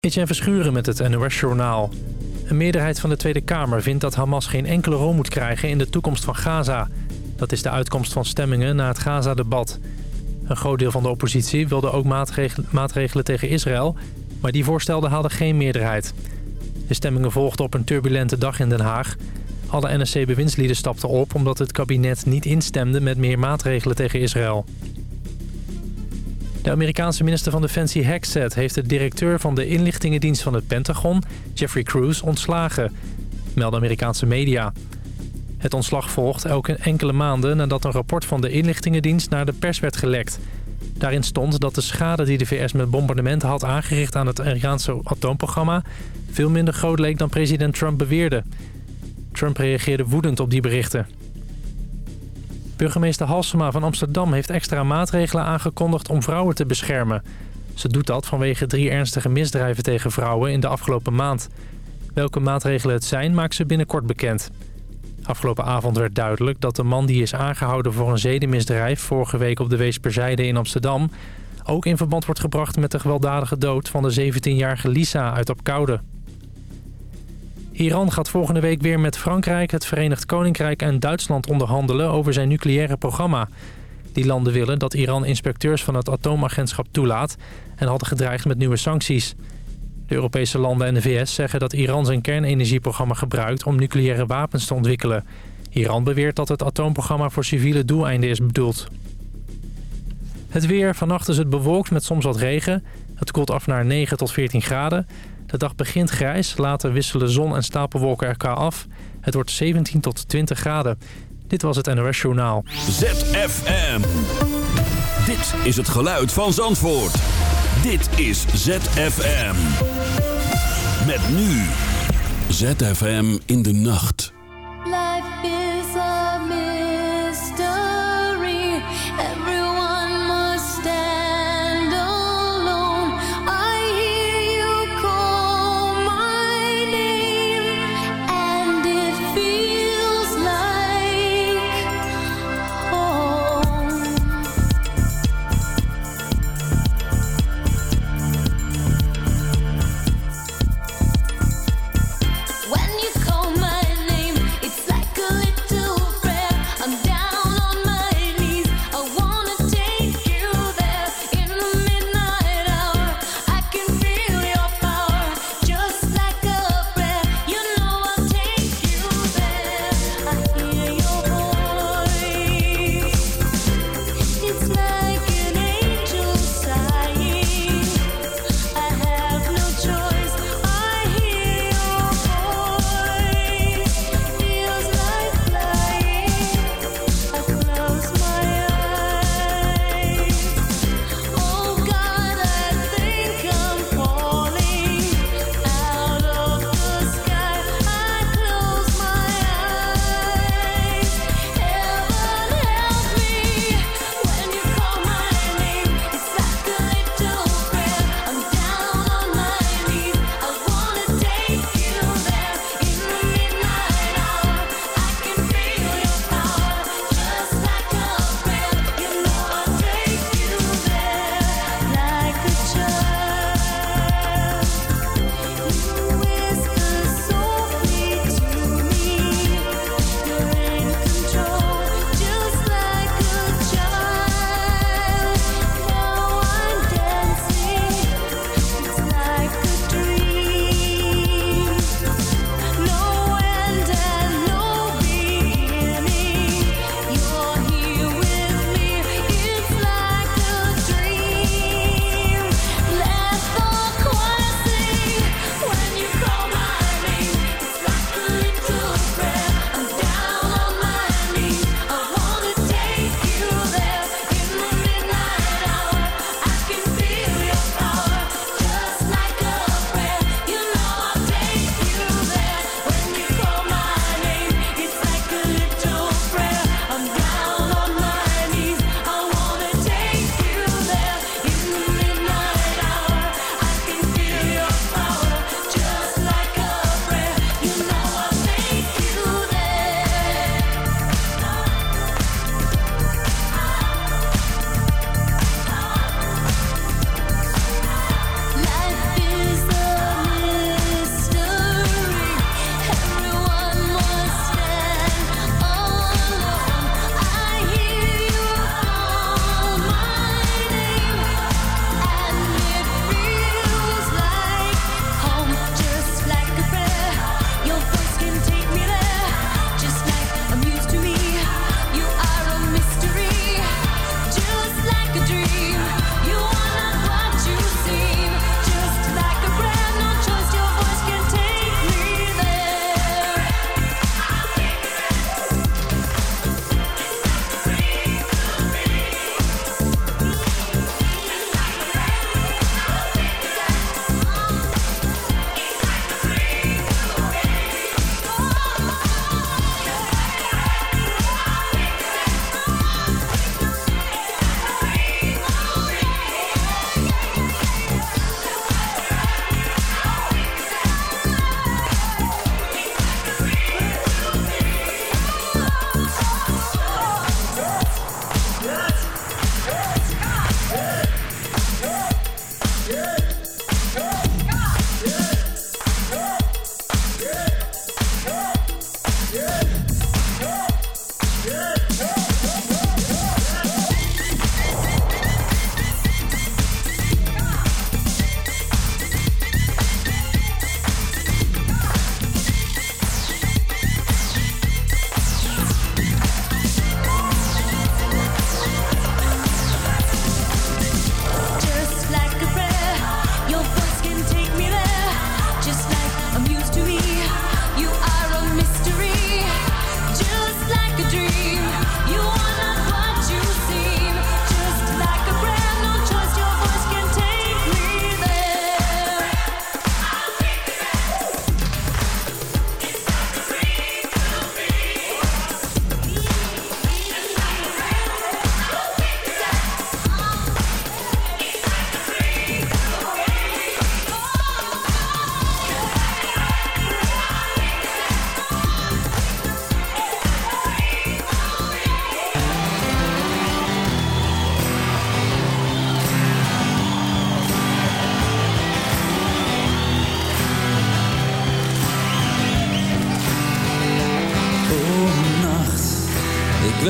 Etienne Verschuren met het NOS-journaal. Een meerderheid van de Tweede Kamer vindt dat Hamas geen enkele rol moet krijgen in de toekomst van Gaza. Dat is de uitkomst van stemmingen na het Gaza-debat. Een groot deel van de oppositie wilde ook maatregelen tegen Israël... maar die voorstelden hadden geen meerderheid. De stemmingen volgden op een turbulente dag in Den Haag. Alle NSC-bewindslieden stapten op omdat het kabinet niet instemde met meer maatregelen tegen Israël. De Amerikaanse minister van Defensie Hexet heeft de directeur van de inlichtingendienst van het Pentagon, Jeffrey Cruz, ontslagen, melden Amerikaanse media. Het ontslag volgt elke enkele maanden nadat een rapport van de inlichtingendienst naar de pers werd gelekt. Daarin stond dat de schade die de VS met bombardementen had aangericht aan het Iraanse atoomprogramma veel minder groot leek dan president Trump beweerde. Trump reageerde woedend op die berichten. Burgemeester Halsema van Amsterdam heeft extra maatregelen aangekondigd om vrouwen te beschermen. Ze doet dat vanwege drie ernstige misdrijven tegen vrouwen in de afgelopen maand. Welke maatregelen het zijn, maakt ze binnenkort bekend. Afgelopen avond werd duidelijk dat de man die is aangehouden voor een zedenmisdrijf... vorige week op de Weesperzijde in Amsterdam... ook in verband wordt gebracht met de gewelddadige dood van de 17-jarige Lisa uit Opkoude. Iran gaat volgende week weer met Frankrijk, het Verenigd Koninkrijk en Duitsland onderhandelen over zijn nucleaire programma. Die landen willen dat Iran inspecteurs van het atoomagentschap toelaat en hadden gedreigd met nieuwe sancties. De Europese landen en de VS zeggen dat Iran zijn kernenergieprogramma gebruikt om nucleaire wapens te ontwikkelen. Iran beweert dat het atoomprogramma voor civiele doeleinden is bedoeld. Het weer. Vannacht is het bewolkt met soms wat regen. Het koelt af naar 9 tot 14 graden. De dag begint grijs, later wisselen zon en stapelwolken elkaar af. Het wordt 17 tot 20 graden. Dit was het NOS Journaal. ZFM. Dit is het geluid van Zandvoort. Dit is ZFM. Met nu. ZFM in de nacht.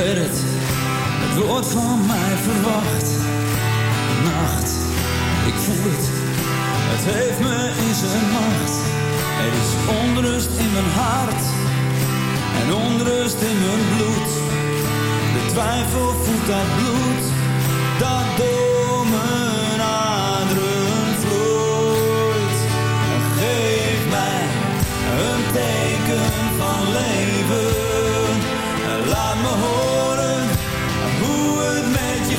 Het woord van mij verwacht. Nacht, ik voel het, het heeft me in zijn macht. Er is onrust in mijn hart en onrust in mijn bloed. De twijfel voelt dat bloed dat mijn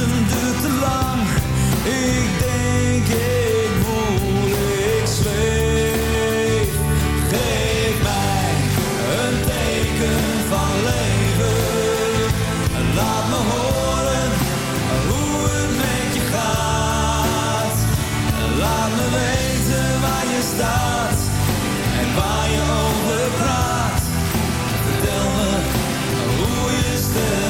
Wachten duurt te lang, ik denk ik voel, ik zweef. Geef mij een teken van leven, laat me horen hoe het met je gaat. Laat me weten waar je staat en waar je over praat. Vertel me hoe je. Want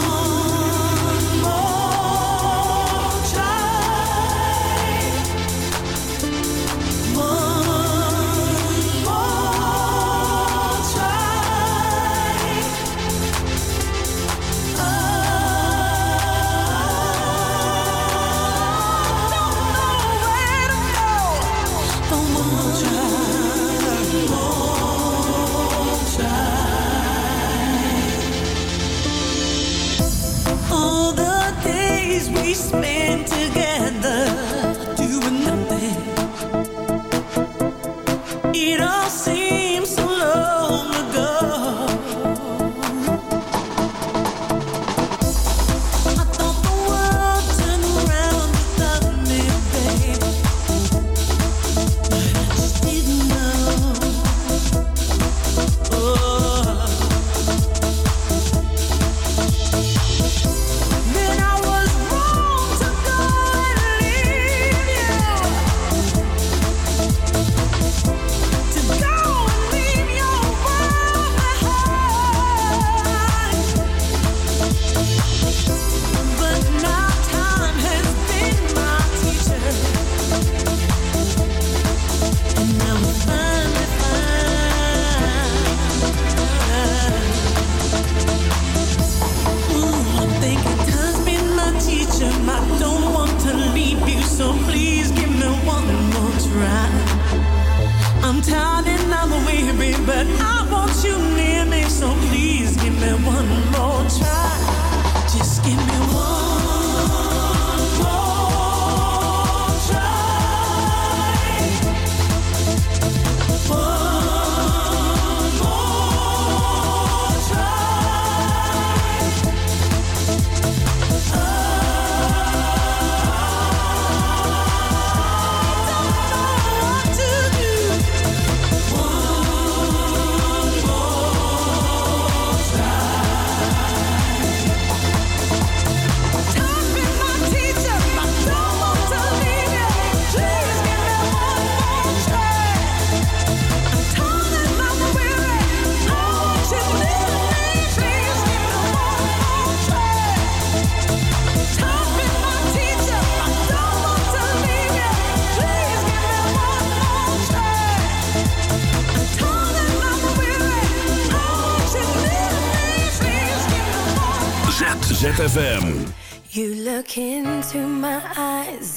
spend together.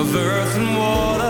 Of earth and water,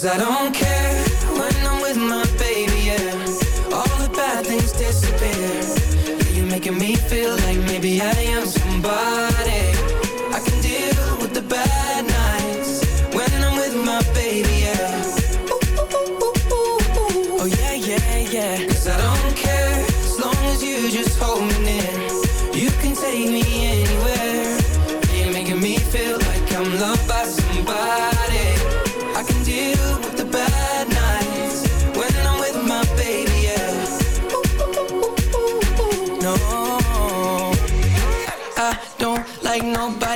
Cause I don't care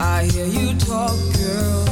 I hear you talk, girl.